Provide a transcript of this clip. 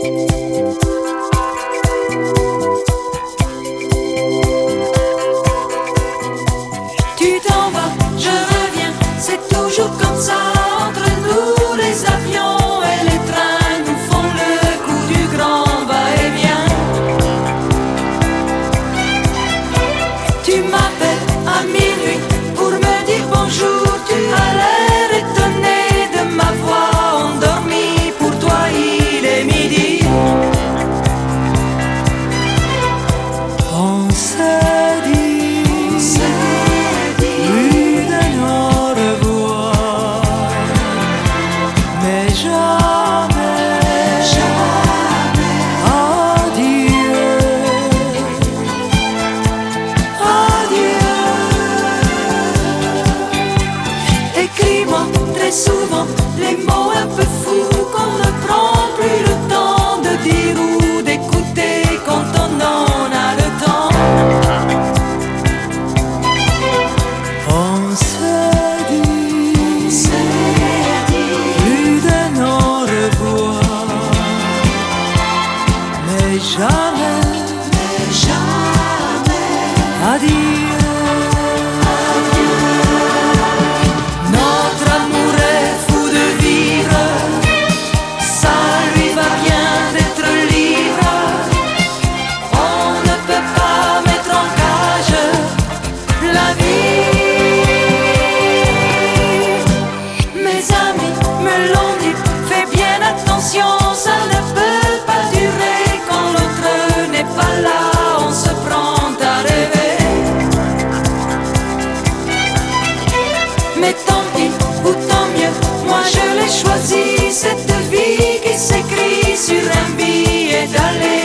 Tu t'en vas, je reviens, c'est toujours comme ça. jamais, jamais. Adieu. Moi je l'ai choisi, cette vie qui s'écrit sur un billet d'aller.